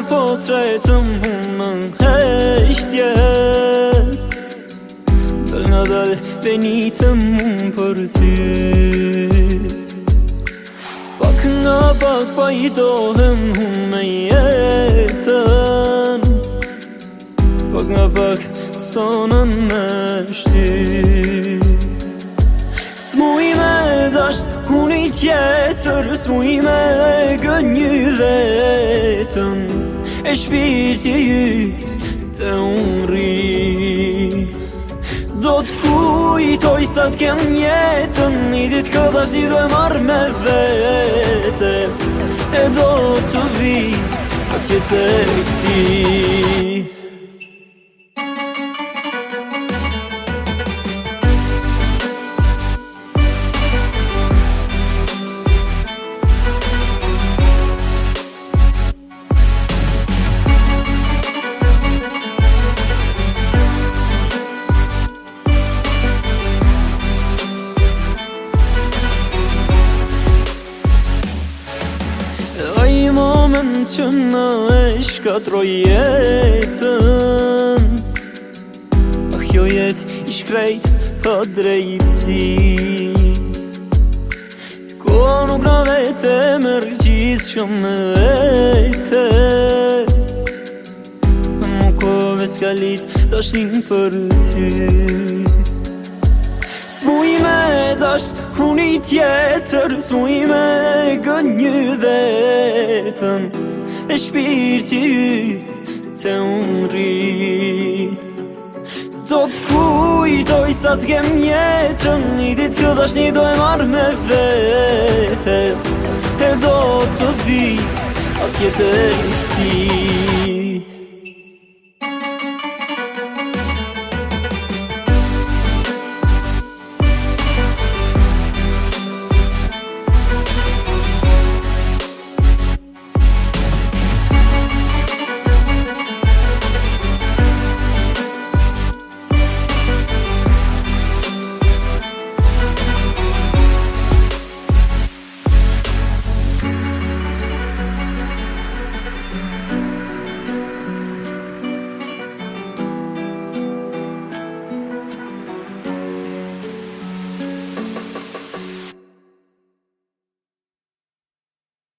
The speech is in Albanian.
qëllë po tretëm unë në heshtje Dëllë në dëllë benitëm unë për ty Pak nga pak pa i dohem unë me jetën Pak nga pak sonën me shty Smuj me dasht unë i tjetër Smuj me gënjë vetën e shpirti të unri Do të kujtoj sa të kem jetën Një dit këtë ashti dhe marrë me vete E do të vi atje e këti që në e shkatroj jetën Ah, jo jet i shkrejt për drejtësi Ko nuk në vete me rëgjitë që me vete Në më kove s'kallit të ashtin për ty Smuj me dasht hunit jetër, smuj me gënjë vetën e shpirtit të unri Do të kujtoj sa të gem jetën Një dit këtë ashtë një do e marrë me vete E do të bi atjetër i këtij